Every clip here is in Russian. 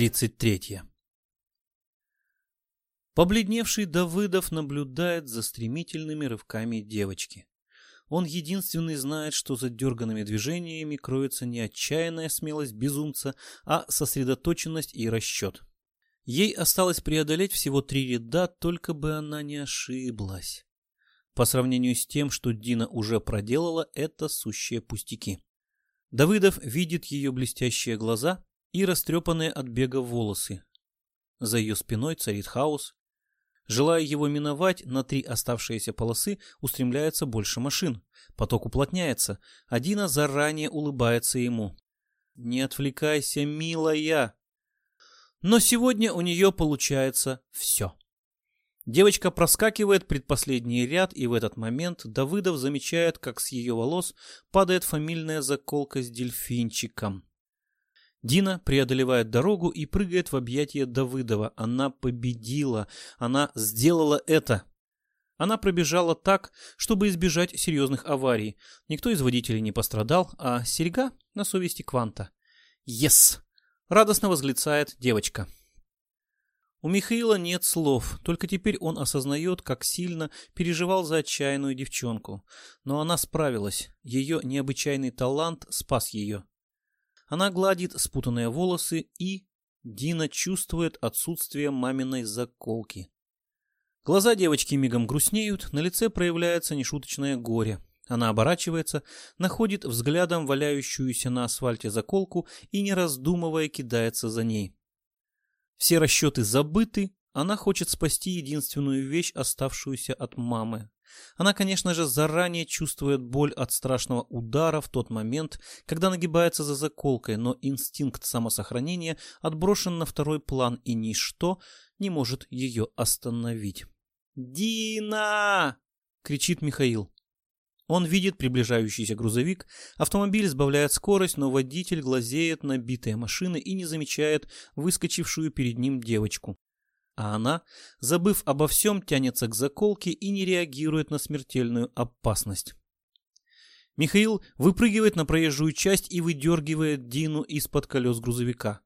Глава 33 Побледневший Давыдов наблюдает за стремительными рывками девочки. Он единственный знает, что за дерганными движениями кроется не отчаянная смелость безумца, а сосредоточенность и расчет. Ей осталось преодолеть всего три ряда, только бы она не ошиблась. По сравнению с тем, что Дина уже проделала, это сущие пустяки. Давыдов видит ее блестящие глаза и растрепанные от бега волосы. За ее спиной царит хаос. Желая его миновать, на три оставшиеся полосы устремляется больше машин. Поток уплотняется. Адина заранее улыбается ему. «Не отвлекайся, милая!» Но сегодня у нее получается все. Девочка проскакивает предпоследний ряд, и в этот момент Давыдов замечает, как с ее волос падает фамильная заколка с дельфинчиком. Дина преодолевает дорогу и прыгает в объятия Давыдова. Она победила. Она сделала это. Она пробежала так, чтобы избежать серьезных аварий. Никто из водителей не пострадал, а серьга на совести Кванта. «Ес!» — радостно возглицает девочка. У Михаила нет слов, только теперь он осознает, как сильно переживал за отчаянную девчонку. Но она справилась, ее необычайный талант спас ее. Она гладит спутанные волосы и... Дина чувствует отсутствие маминой заколки. Глаза девочки мигом грустнеют, на лице проявляется нешуточное горе. Она оборачивается, находит взглядом валяющуюся на асфальте заколку и, не раздумывая, кидается за ней. Все расчеты забыты, она хочет спасти единственную вещь, оставшуюся от мамы. Она, конечно же, заранее чувствует боль от страшного удара в тот момент, когда нагибается за заколкой, но инстинкт самосохранения отброшен на второй план, и ничто не может ее остановить. «Дина!» — кричит Михаил. Он видит приближающийся грузовик, автомобиль сбавляет скорость, но водитель глазеет на битые машины и не замечает выскочившую перед ним девочку а она, забыв обо всем, тянется к заколке и не реагирует на смертельную опасность. Михаил выпрыгивает на проезжую часть и выдергивает Дину из-под колес грузовика.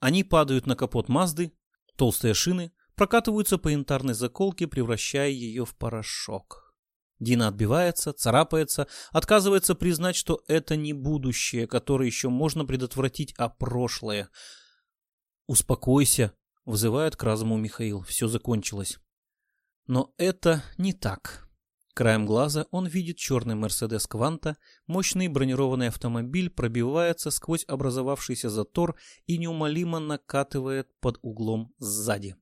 Они падают на капот Мазды, толстые шины прокатываются по янтарной заколке, превращая ее в порошок. Дина отбивается, царапается, отказывается признать, что это не будущее, которое еще можно предотвратить, а прошлое. «Успокойся», Вызывает к разуму Михаил. Все закончилось. Но это не так. Краем глаза он видит черный Мерседес Кванта, мощный бронированный автомобиль пробивается сквозь образовавшийся затор и неумолимо накатывает под углом сзади.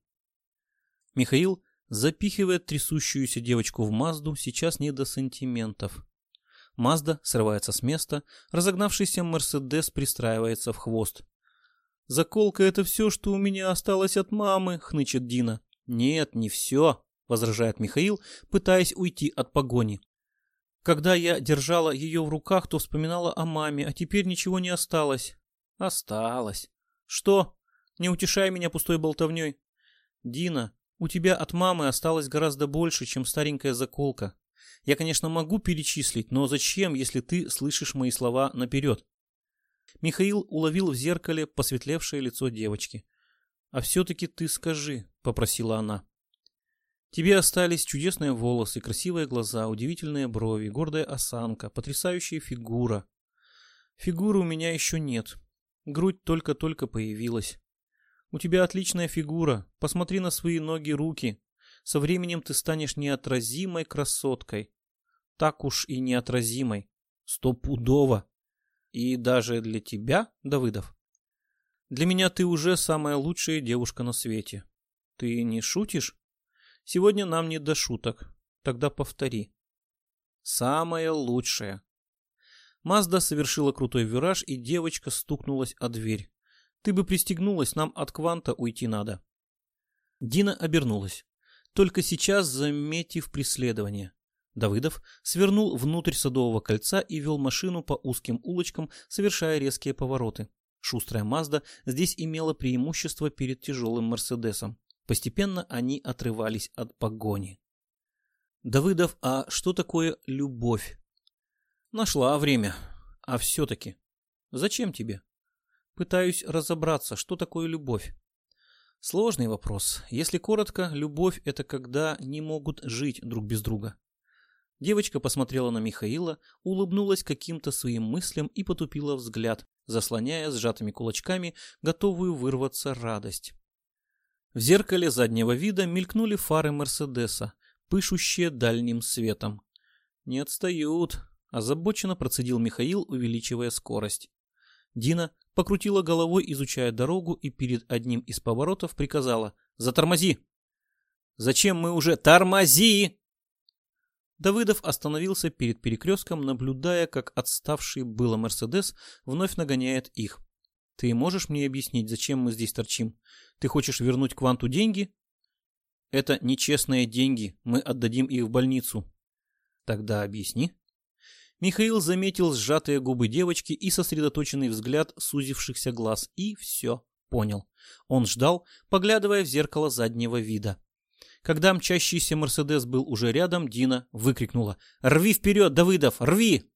Михаил запихивает трясущуюся девочку в Мазду, сейчас не до сантиментов. Мазда срывается с места, разогнавшийся Мерседес пристраивается в хвост. «Заколка — это все, что у меня осталось от мамы», — хнычет Дина. «Нет, не все», — возражает Михаил, пытаясь уйти от погони. «Когда я держала ее в руках, то вспоминала о маме, а теперь ничего не осталось». «Осталось». «Что? Не утешай меня пустой болтовней». «Дина, у тебя от мамы осталось гораздо больше, чем старенькая заколка. Я, конечно, могу перечислить, но зачем, если ты слышишь мои слова наперед?» Михаил уловил в зеркале посветлевшее лицо девочки. «А все-таки ты скажи», — попросила она. «Тебе остались чудесные волосы, красивые глаза, удивительные брови, гордая осанка, потрясающая фигура. Фигуры у меня еще нет. Грудь только-только появилась. У тебя отличная фигура. Посмотри на свои ноги, руки. Со временем ты станешь неотразимой красоткой. Так уж и неотразимой. Стопудово. И даже для тебя, Давыдов? Для меня ты уже самая лучшая девушка на свете. Ты не шутишь? Сегодня нам не до шуток. Тогда повтори. Самая лучшая. Мазда совершила крутой вираж, и девочка стукнулась о дверь. Ты бы пристегнулась, нам от кванта уйти надо. Дина обернулась, только сейчас заметив преследование. Давыдов свернул внутрь Садового кольца и вел машину по узким улочкам, совершая резкие повороты. Шустрая Мазда здесь имела преимущество перед тяжелым Мерседесом. Постепенно они отрывались от погони. Давыдов, а что такое любовь? Нашла время. А все-таки. Зачем тебе? Пытаюсь разобраться, что такое любовь. Сложный вопрос. Если коротко, любовь – это когда не могут жить друг без друга. Девочка посмотрела на Михаила, улыбнулась каким-то своим мыслям и потупила взгляд, заслоняя сжатыми кулачками готовую вырваться радость. В зеркале заднего вида мелькнули фары Мерседеса, пышущие дальним светом. «Не отстают», – озабоченно процедил Михаил, увеличивая скорость. Дина покрутила головой, изучая дорогу, и перед одним из поворотов приказала «Затормози!» «Зачем мы уже тормози?» Давыдов остановился перед перекрестком, наблюдая, как отставший было Мерседес вновь нагоняет их. «Ты можешь мне объяснить, зачем мы здесь торчим? Ты хочешь вернуть Кванту деньги?» «Это нечестные деньги, мы отдадим их в больницу». «Тогда объясни». Михаил заметил сжатые губы девочки и сосредоточенный взгляд сузившихся глаз, и все понял. Он ждал, поглядывая в зеркало заднего вида. Когда мчащийся Мерседес был уже рядом, Дина выкрикнула «Рви вперед, Давыдов, рви!»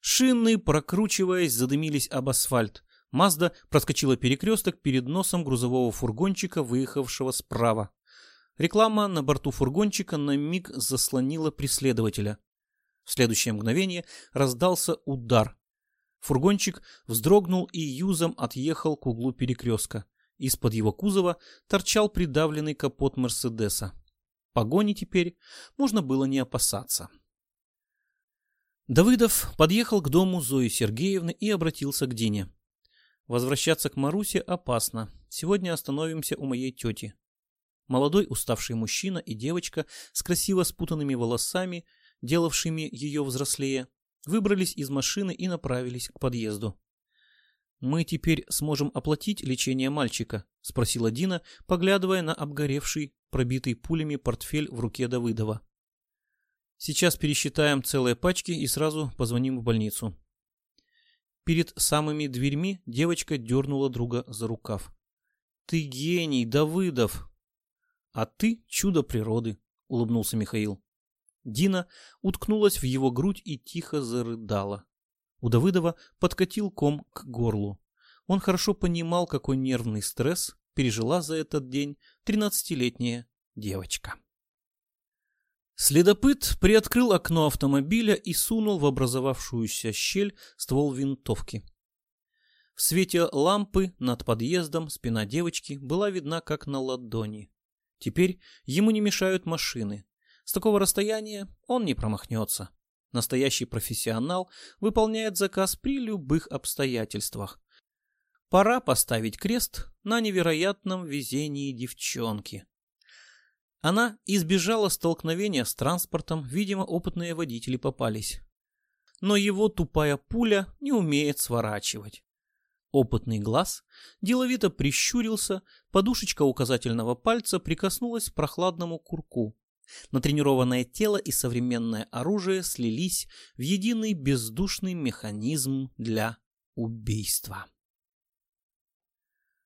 Шины, прокручиваясь, задымились об асфальт. Мазда проскочила перекресток перед носом грузового фургончика, выехавшего справа. Реклама на борту фургончика на миг заслонила преследователя. В следующее мгновение раздался удар. Фургончик вздрогнул и юзом отъехал к углу перекрестка. Из-под его кузова торчал придавленный капот Мерседеса. Погони теперь можно было не опасаться. Давыдов подъехал к дому Зои Сергеевны и обратился к Дине. «Возвращаться к Марусе опасно. Сегодня остановимся у моей тети». Молодой уставший мужчина и девочка с красиво спутанными волосами, делавшими ее взрослее, выбрались из машины и направились к подъезду. «Мы теперь сможем оплатить лечение мальчика?» — спросила Дина, поглядывая на обгоревший, пробитый пулями портфель в руке Давыдова. «Сейчас пересчитаем целые пачки и сразу позвоним в больницу». Перед самыми дверьми девочка дернула друга за рукав. «Ты гений, Давыдов!» «А ты чудо природы», — улыбнулся Михаил. Дина уткнулась в его грудь и тихо зарыдала. У Давыдова подкатил ком к горлу. Он хорошо понимал, какой нервный стресс пережила за этот день тринадцатилетняя девочка. Следопыт приоткрыл окно автомобиля и сунул в образовавшуюся щель ствол винтовки. В свете лампы над подъездом спина девочки была видна как на ладони. Теперь ему не мешают машины. С такого расстояния он не промахнется. Настоящий профессионал выполняет заказ при любых обстоятельствах. Пора поставить крест на невероятном везении девчонки. Она избежала столкновения с транспортом, видимо, опытные водители попались. Но его тупая пуля не умеет сворачивать. Опытный глаз деловито прищурился, подушечка указательного пальца прикоснулась к прохладному курку. Натренированное тело и современное оружие слились в единый бездушный механизм для убийства.